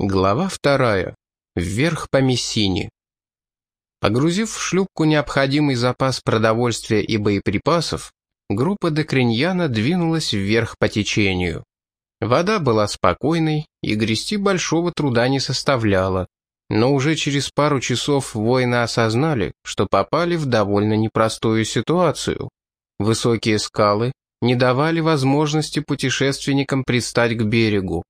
Глава вторая. Вверх по Мессине. Погрузив в шлюпку необходимый запас продовольствия и боеприпасов, группа Декриньяна двинулась вверх по течению. Вода была спокойной и грести большого труда не составляла, но уже через пару часов воины осознали, что попали в довольно непростую ситуацию. Высокие скалы не давали возможности путешественникам пристать к берегу.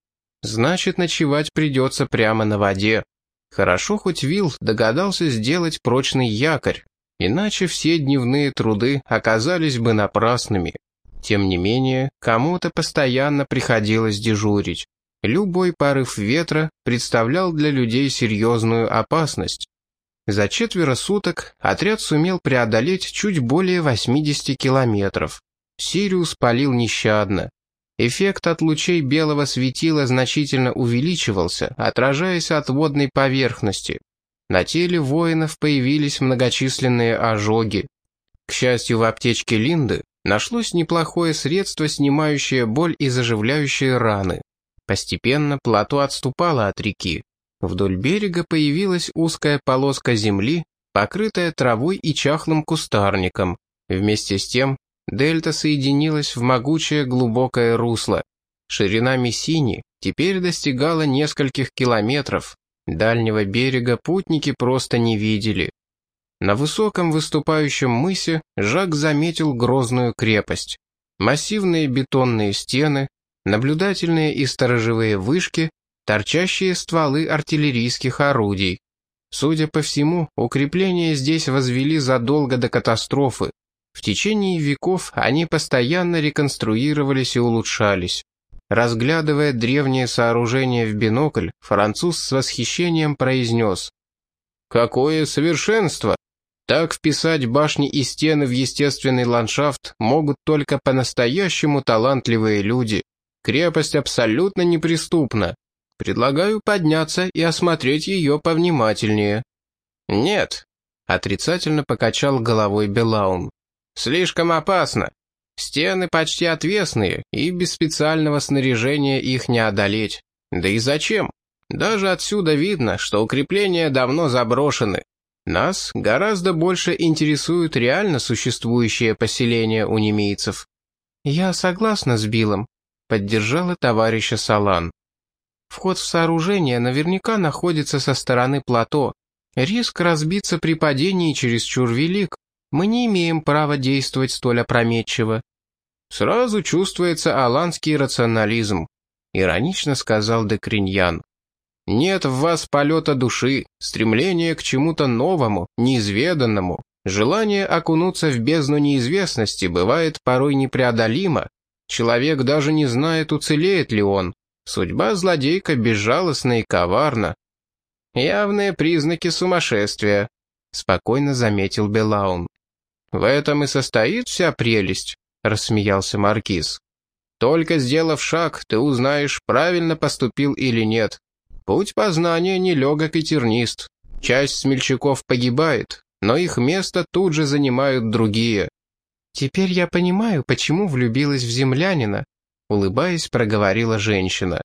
Значит, ночевать придется прямо на воде. Хорошо хоть Вилл догадался сделать прочный якорь, иначе все дневные труды оказались бы напрасными. Тем не менее, кому-то постоянно приходилось дежурить. Любой порыв ветра представлял для людей серьезную опасность. За четверо суток отряд сумел преодолеть чуть более 80 километров. Сириус палил нещадно. Эффект от лучей белого светила значительно увеличивался, отражаясь от водной поверхности. На теле воинов появились многочисленные ожоги. К счастью, в аптечке Линды нашлось неплохое средство, снимающее боль и заживляющее раны. Постепенно плато отступало от реки. Вдоль берега появилась узкая полоска земли, покрытая травой и чахлым кустарником. Вместе с тем Дельта соединилась в могучее глубокое русло. Ширина Мессини теперь достигала нескольких километров. Дальнего берега путники просто не видели. На высоком выступающем мысе Жак заметил грозную крепость. Массивные бетонные стены, наблюдательные и сторожевые вышки, торчащие стволы артиллерийских орудий. Судя по всему, укрепления здесь возвели задолго до катастрофы. В течение веков они постоянно реконструировались и улучшались. Разглядывая древние сооружения в бинокль, француз с восхищением произнес. «Какое совершенство! Так вписать башни и стены в естественный ландшафт могут только по-настоящему талантливые люди. Крепость абсолютно неприступна. Предлагаю подняться и осмотреть ее повнимательнее». «Нет», — отрицательно покачал головой Белаун. Слишком опасно. Стены почти отвесные, и без специального снаряжения их не одолеть. Да и зачем? Даже отсюда видно, что укрепления давно заброшены. Нас гораздо больше интересуют реально существующие поселения у немейцев. «Я согласна с Биллом», — поддержала товарища Салан. «Вход в сооружение наверняка находится со стороны плато. Риск разбиться при падении чересчур велик, мы не имеем права действовать столь опрометчиво». «Сразу чувствуется аланский рационализм», — иронично сказал Декриньян. «Нет в вас полета души, стремления к чему-то новому, неизведанному. Желание окунуться в бездну неизвестности бывает порой непреодолимо. Человек даже не знает, уцелеет ли он. Судьба злодейка безжалостна и коварна. Явные признаки сумасшествия», — спокойно заметил Белаун. «В этом и состоит вся прелесть», — рассмеялся Маркиз. «Только сделав шаг, ты узнаешь, правильно поступил или нет. Путь познания нелегок и тернист. Часть смельчаков погибает, но их место тут же занимают другие». «Теперь я понимаю, почему влюбилась в землянина», — улыбаясь, проговорила женщина.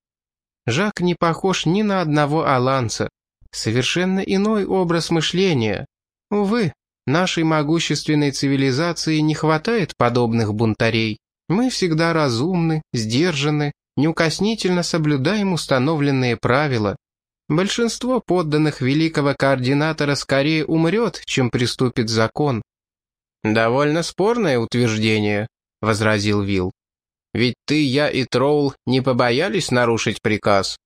«Жак не похож ни на одного аланца. Совершенно иной образ мышления. Увы, Нашей могущественной цивилизации не хватает подобных бунтарей. Мы всегда разумны, сдержаны, неукоснительно соблюдаем установленные правила. Большинство подданных великого координатора скорее умрет, чем приступит закон. «Довольно спорное утверждение», — возразил Вилл. «Ведь ты, я и Троул не побоялись нарушить приказ».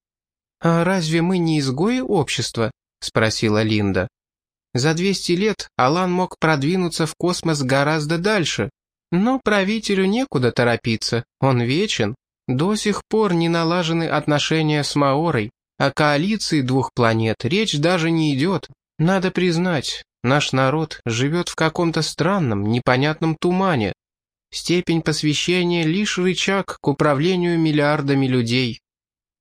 «А разве мы не изгои общества?» — спросила Линда. За 200 лет Алан мог продвинуться в космос гораздо дальше. Но правителю некуда торопиться, он вечен. До сих пор не налажены отношения с Маорой. О коалиции двух планет речь даже не идет. Надо признать, наш народ живет в каком-то странном, непонятном тумане. Степень посвящения — лишь рычаг к управлению миллиардами людей.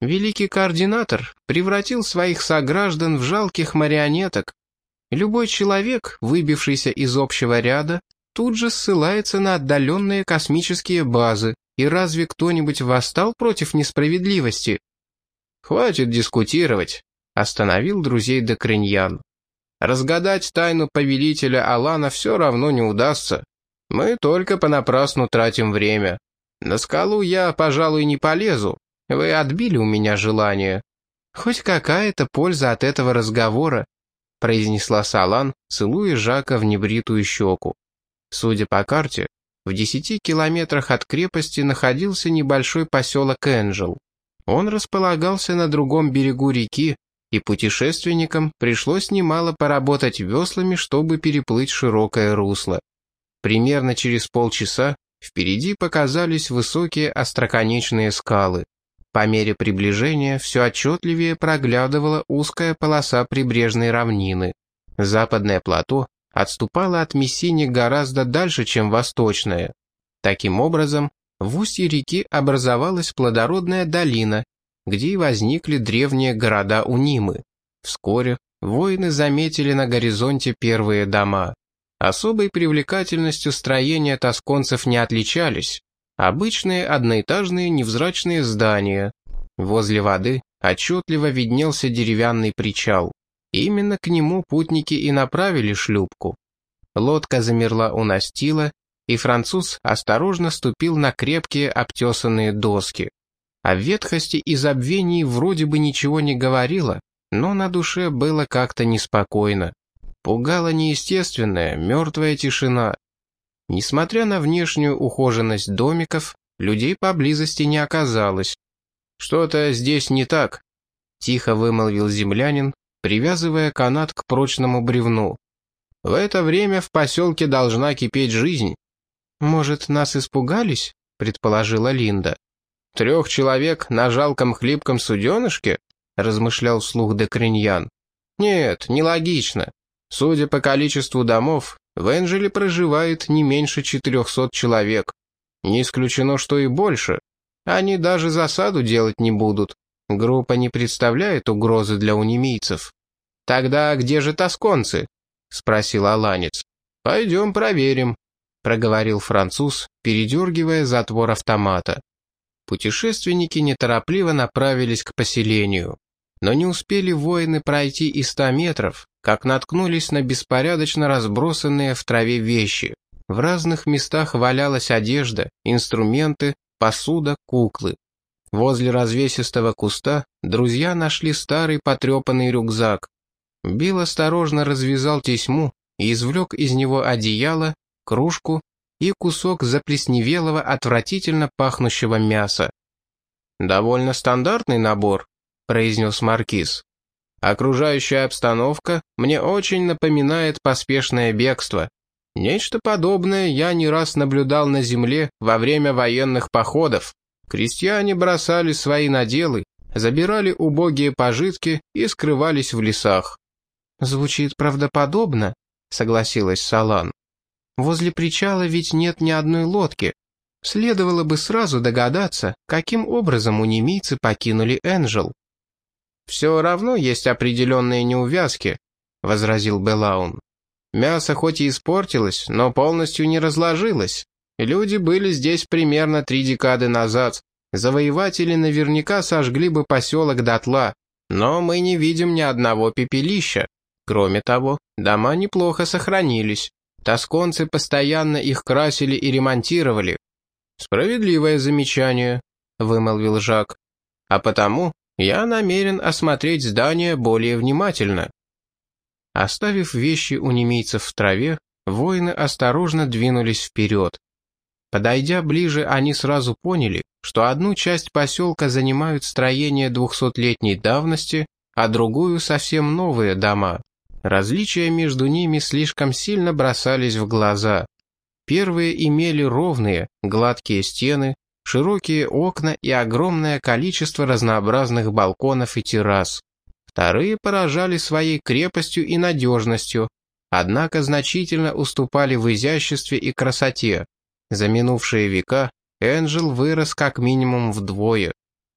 Великий координатор превратил своих сограждан в жалких марионеток, Любой человек, выбившийся из общего ряда, тут же ссылается на отдаленные космические базы. И разве кто-нибудь восстал против несправедливости? «Хватит дискутировать», — остановил друзей Декриньян. «Разгадать тайну повелителя Алана все равно не удастся. Мы только понапрасну тратим время. На скалу я, пожалуй, не полезу. Вы отбили у меня желание». «Хоть какая-то польза от этого разговора», — произнесла Салан, целуя Жака в небритую щеку. Судя по карте, в десяти километрах от крепости находился небольшой поселок Энджел. Он располагался на другом берегу реки, и путешественникам пришлось немало поработать веслами, чтобы переплыть широкое русло. Примерно через полчаса впереди показались высокие остроконечные скалы. По мере приближения все отчетливее проглядывала узкая полоса прибрежной равнины. Западное плато отступало от Мессини гораздо дальше, чем восточное. Таким образом, в устье реки образовалась плодородная долина, где и возникли древние города Унимы. Вскоре воины заметили на горизонте первые дома. Особой привлекательностью строения тосконцев не отличались. Обычные одноэтажные невзрачные здания. Возле воды отчетливо виднелся деревянный причал. Именно к нему путники и направили шлюпку. Лодка замерла у настила, и француз осторожно ступил на крепкие обтесанные доски. О ветхости и забвении вроде бы ничего не говорило, но на душе было как-то неспокойно. Пугала неестественная, мертвая тишина. Несмотря на внешнюю ухоженность домиков, людей поблизости не оказалось. «Что-то здесь не так», — тихо вымолвил землянин, привязывая канат к прочному бревну. «В это время в поселке должна кипеть жизнь». «Может, нас испугались?» — предположила Линда. «Трех человек на жалком хлипком суденышке?» — размышлял вслух Декриньян. «Нет, нелогично. Судя по количеству домов, в Энджеле проживает не меньше четырехсот человек. Не исключено, что и больше. Они даже засаду делать не будут. Группа не представляет угрозы для унимийцев. «Тогда где же тосконцы?» — спросил Аланец. «Пойдем проверим», проговорил француз, передергивая затвор автомата. Путешественники неторопливо направились к поселению. Но не успели воины пройти и ста метров, как наткнулись на беспорядочно разбросанные в траве вещи. В разных местах валялась одежда, инструменты, посуда, куклы. Возле развесистого куста друзья нашли старый потрепанный рюкзак. Билл осторожно развязал тесьму и извлек из него одеяло кружку и кусок заплесневелого, отвратительно пахнущего мяса. «Довольно стандартный набор», — произнес Маркиз. «Окружающая обстановка мне очень напоминает поспешное бегство. Нечто подобное я не раз наблюдал на земле во время военных походов. Крестьяне бросали свои наделы, забирали убогие пожитки и скрывались в лесах». «Звучит правдоподобно», — согласилась Салан. Возле причала ведь нет ни одной лодки. Следовало бы сразу догадаться, каким образом у немийцы покинули Энджел. «Все равно есть определенные неувязки», — возразил Белаун. «Мясо хоть и испортилось, но полностью не разложилось. Люди были здесь примерно три декады назад. Завоеватели наверняка сожгли бы поселок дотла, но мы не видим ни одного пепелища. Кроме того, дома неплохо сохранились. Тосконцы постоянно их красили и ремонтировали. «Справедливое замечание», — вымолвил Жак. «А потому я намерен осмотреть здание более внимательно». Оставив вещи у немейцев в траве, воины осторожно двинулись вперед. Подойдя ближе, они сразу поняли, что одну часть поселка занимают строения двухсотлетней давности, а другую совсем новые дома. Различия между ними слишком сильно бросались в глаза. Первые имели ровные, гладкие стены, широкие окна и огромное количество разнообразных балконов и террас. Вторые поражали своей крепостью и надежностью, однако значительно уступали в изяществе и красоте. За минувшие века Энджел вырос как минимум вдвое.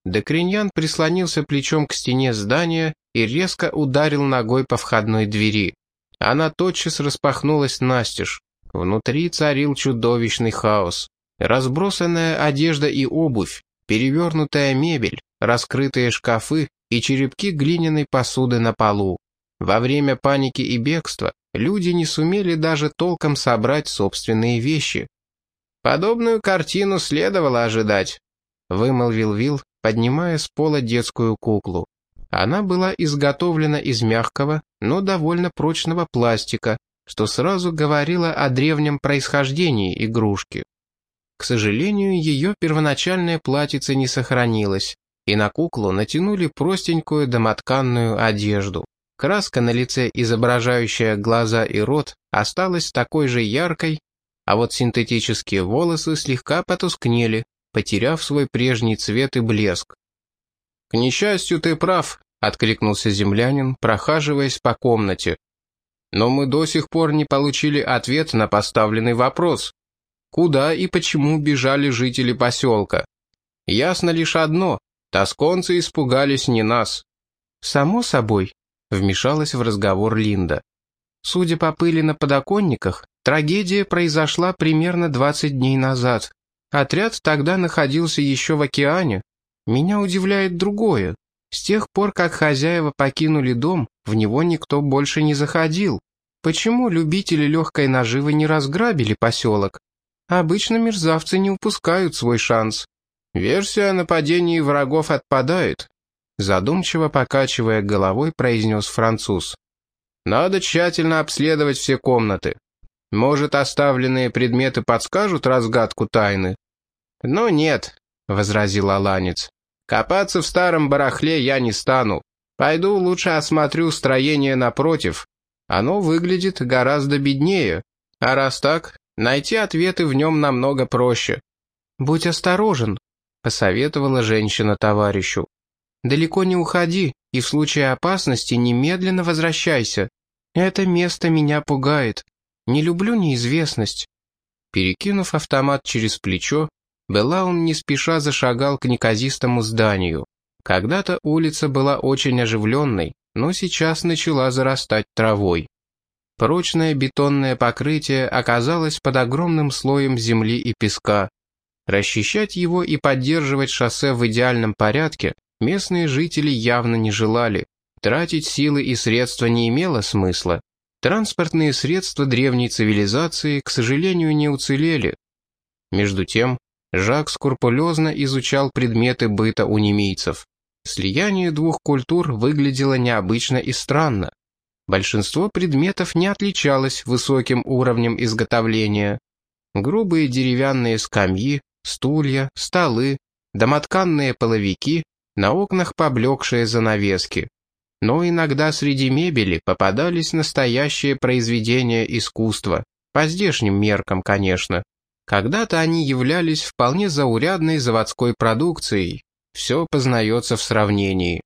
Декриньян прислонился плечом к стене здания и резко ударил ногой по входной двери. Она тотчас распахнулась настежь. Внутри царил чудовищный хаос. Разбросанная одежда и обувь, перевернутая мебель, раскрытые шкафы, и черепки глиняной посуды на полу. Во время паники и бегства люди не сумели даже толком собрать собственные вещи. «Подобную картину следовало ожидать», — вымолвил Вил, поднимая с пола детскую куклу. Она была изготовлена из мягкого, но довольно прочного пластика, что сразу говорило о древнем происхождении игрушки. К сожалению, ее первоначальная платьице не сохранилось, и на куклу натянули простенькую домотканную одежду. Краска на лице, изображающая глаза и рот, осталась такой же яркой, а вот синтетические волосы слегка потускнели, потеряв свой прежний цвет и блеск. «К несчастью, ты прав», — откликнулся землянин, прохаживаясь по комнате. «Но мы до сих пор не получили ответ на поставленный вопрос. Куда и почему бежали жители поселка? Ясно лишь одно — тосконцы испугались не нас». «Само собой», — вмешалась в разговор Линда. «Судя по пыли на подоконниках, трагедия произошла примерно 20 дней назад. Отряд тогда находился еще в океане, меня удивляет другое. С тех пор, как хозяева покинули дом, в него никто больше не заходил. Почему любители легкой наживы не разграбили поселок? Обычно мерзавцы не упускают свой шанс. Версия о нападении врагов отпадает, задумчиво покачивая головой, произнес француз. Надо тщательно обследовать все комнаты. Может, оставленные предметы подскажут разгадку тайны? Но нет, возразил Аланец. Копаться в старом барахле я не стану. Пойду лучше осмотрю строение напротив. Оно выглядит гораздо беднее. А раз так, найти ответы в нем намного проще. «Будь осторожен», — посоветовала женщина товарищу. «Далеко не уходи, и в случае опасности немедленно возвращайся. Это место меня пугает. Не люблю неизвестность». Перекинув автомат через плечо, Белаун не спеша зашагал к неказистому зданию. Когда-то улица была очень оживленной, но сейчас начала зарастать травой. Прочное бетонное покрытие оказалось под огромным слоем земли и песка. Расчищать его и поддерживать шоссе в идеальном порядке местные жители явно не желали. Тратить силы и средства не имело смысла. Транспортные средства древней цивилизации, к сожалению, не уцелели. Между тем, Жак скрупулезно изучал предметы быта у немийцев. Слияние двух культур выглядело необычно и странно. Большинство предметов не отличалось высоким уровнем изготовления. Грубые деревянные скамьи, стулья, столы, домотканные половики, на окнах поблекшие занавески. Но иногда среди мебели попадались настоящие произведения искусства, по здешним меркам, конечно. Когда-то они являлись вполне заурядной заводской продукцией. Все познается в сравнении.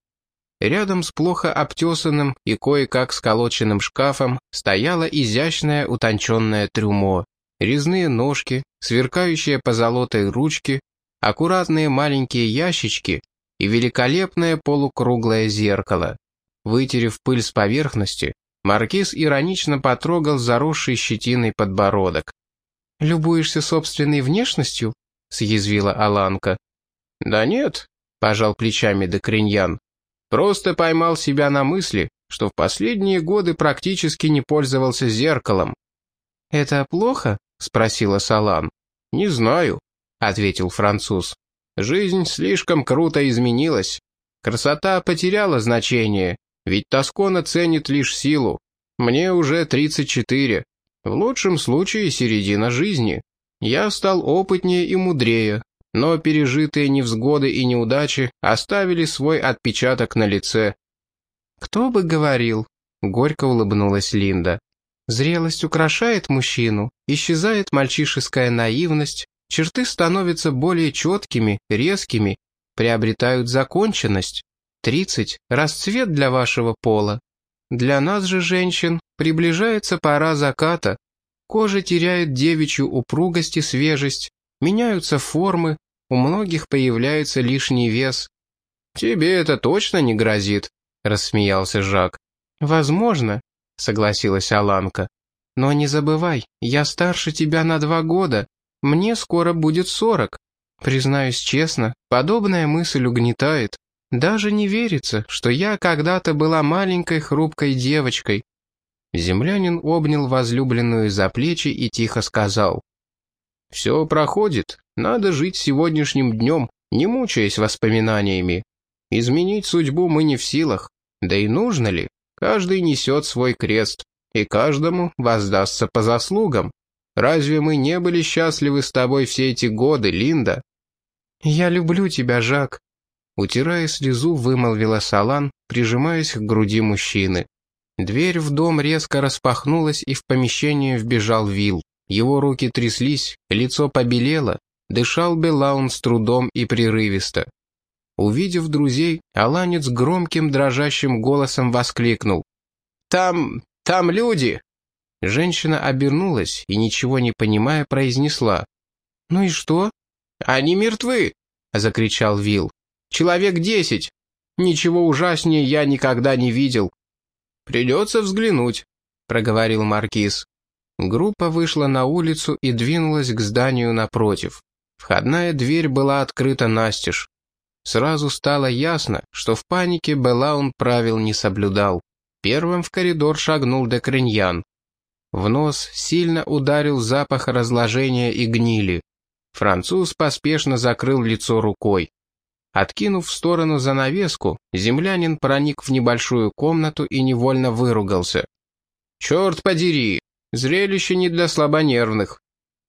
Рядом с плохо обтесанным и кое-как сколоченным шкафом стояло изящное утонченное трюмо. Резные ножки, сверкающие позолотой ручки, аккуратные маленькие ящички и великолепное полукруглое зеркало. Вытерев пыль с поверхности, маркиз иронично потрогал заросший щетиной подбородок. «Любуешься собственной внешностью?» — съязвила Аланка. «Да нет», — пожал плечами Декриньян. «Просто поймал себя на мысли, что в последние годы практически не пользовался зеркалом». «Это плохо?» — спросила Салан. «Не знаю», — ответил француз. «Жизнь слишком круто изменилась. Красота потеряла значение, ведь Тоскона ценит лишь силу. Мне уже 34. В лучшем случае середина жизни. Я стал опытнее и мудрее, но пережитые невзгоды и неудачи оставили свой отпечаток на лице. «Кто бы говорил?» — горько улыбнулась Линда. «Зрелость украшает мужчину, исчезает мальчишеская наивность, черты становятся более четкими, резкими, приобретают законченность. Тридцать — расцвет для вашего пола. Для нас же, женщин, приближается пора заката. Кожа теряет девичью упругость и свежесть, меняются формы, у многих появляется лишний вес. «Тебе это точно не грозит», — рассмеялся Жак. «Возможно», — согласилась Аланка. «Но не забывай, я старше тебя на два года. Мне скоро будет сорок. Признаюсь честно, подобная мысль угнетает. Даже не верится, что я когда-то была маленькой хрупкой девочкой». Землянин обнял возлюбленную за плечи и тихо сказал. «Все проходит, надо жить сегодняшним днем, не мучаясь воспоминаниями. Изменить судьбу мы не в силах, да и нужно ли? Каждый несет свой крест, и каждому воздастся по заслугам. Разве мы не были счастливы с тобой все эти годы, Линда?» «Я люблю тебя, Жак», — утирая слезу, вымолвила Салан, прижимаясь к груди мужчины. Дверь в дом резко распахнулась, и в помещение вбежал Вил. Его руки тряслись, лицо побелело, дышал Белаун с трудом и прерывисто. Увидев друзей, Аланец громким дрожащим голосом воскликнул. «Там... там люди!» Женщина обернулась и, ничего не понимая, произнесла. «Ну и что?» «Они мертвы!» — закричал Вил. «Человек десять! Ничего ужаснее я никогда не видел!» «Придется взглянуть», — проговорил Маркиз. Группа вышла на улицу и двинулась к зданию напротив. Входная дверь была открыта настежь. Сразу стало ясно, что в панике Белаун правил не соблюдал. Первым в коридор шагнул Декриньян. В нос сильно ударил запах разложения и гнили. Француз поспешно закрыл лицо рукой. Откинув в сторону занавеску, землянин проник в небольшую комнату и невольно выругался. «Черт подери! Зрелище не для слабонервных!»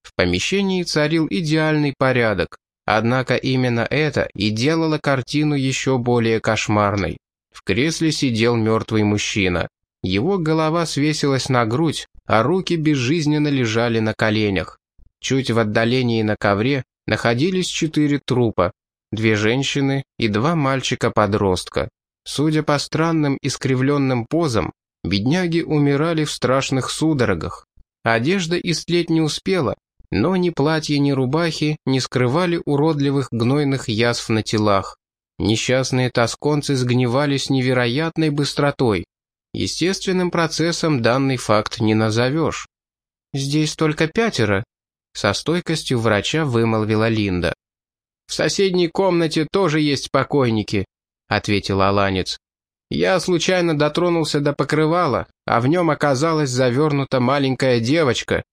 В помещении царил идеальный порядок, однако именно это и делало картину еще более кошмарной. В кресле сидел мертвый мужчина. Его голова свесилась на грудь, а руки безжизненно лежали на коленях. Чуть в отдалении на ковре находились четыре трупа, две женщины и два мальчика-подростка. Судя по странным искривленным позам, бедняги умирали в страшных судорогах. Одежда истлеть не успела, но ни платья, ни рубахи не скрывали уродливых гнойных язв на телах. Несчастные тосконцы сгнивали с невероятной быстротой. Естественным процессом данный факт не назовешь. «Здесь только пятеро», — со стойкостью врача вымолвила Линда. «В соседней комнате тоже есть покойники», — ответил Аланец. «Я случайно дотронулся до покрывала, а в нем оказалась завернута маленькая девочка.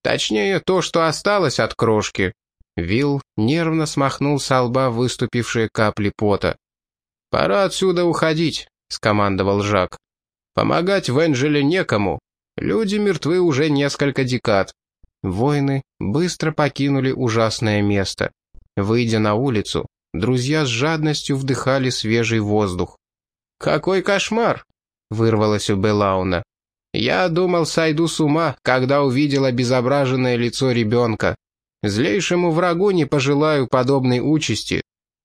Точнее, то, что осталось от крошки». Вилл нервно смахнул с лба выступившие капли пота. «Пора отсюда уходить», — скомандовал Жак. «Помогать в Энджеле некому. Люди мертвы уже несколько декад». Воины быстро покинули ужасное место. Выйдя на улицу, друзья с жадностью вдыхали свежий воздух. «Какой кошмар!» — вырвалось у Белауна. «Я думал, сойду с ума, когда увидел обезображенное лицо ребенка. Злейшему врагу не пожелаю подобной участи».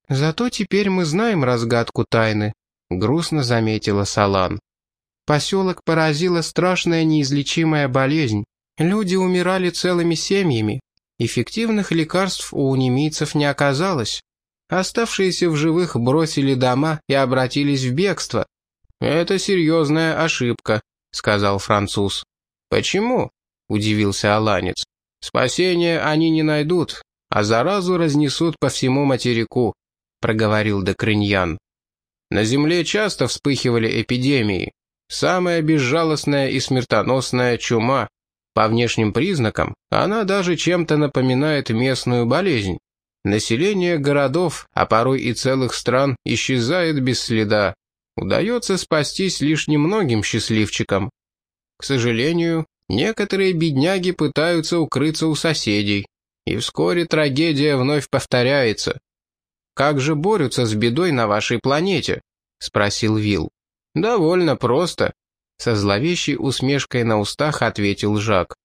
«Зато теперь мы знаем разгадку тайны», — грустно заметила Салан. «Поселок поразила страшная неизлечимая болезнь. Люди умирали целыми семьями, Эффективных лекарств у немийцев не оказалось. Оставшиеся в живых бросили дома и обратились в бегство. «Это серьезная ошибка», — сказал француз. «Почему?» — удивился Аланец. «Спасения они не найдут, а заразу разнесут по всему материку», — проговорил Декриньян. «На земле часто вспыхивали эпидемии. Самая безжалостная и смертоносная чума, по внешним признакам она даже чем-то напоминает местную болезнь. Население городов, а порой и целых стран, исчезает без следа. Удается спастись лишь немногим счастливчикам. К сожалению, некоторые бедняги пытаются укрыться у соседей, и вскоре трагедия вновь повторяется. «Как же борются с бедой на вашей планете?» — спросил Вил. «Довольно просто. Со зловещей усмешкой на устах ответил Жак.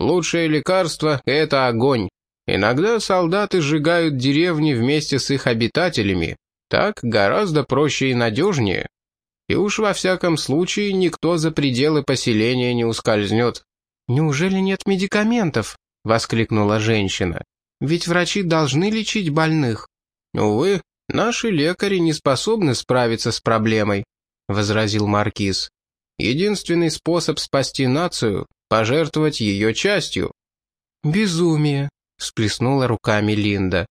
«Лучшее лекарство — это огонь. Иногда солдаты сжигают деревни вместе с их обитателями. Так гораздо проще и надежнее. И уж во всяком случае никто за пределы поселения не ускользнет». «Неужели нет медикаментов?» — воскликнула женщина. «Ведь врачи должны лечить больных». «Увы, наши лекари не способны справиться с проблемой», — возразил Маркиз. Единственный способ спасти нацию — пожертвовать ее частью». «Безумие», — всплеснула руками Линда.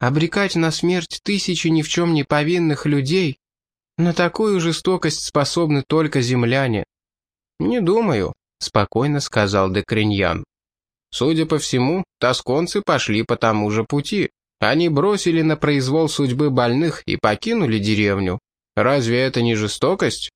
Обрекать на смерть тысячи ни в чем не повинных людей? На такую жестокость способны только земляне. «Не думаю», — спокойно сказал Декриньян. «Судя по всему, тосконцы пошли по тому же пути. Они бросили на произвол судьбы больных и покинули деревню. Разве это не жестокость?»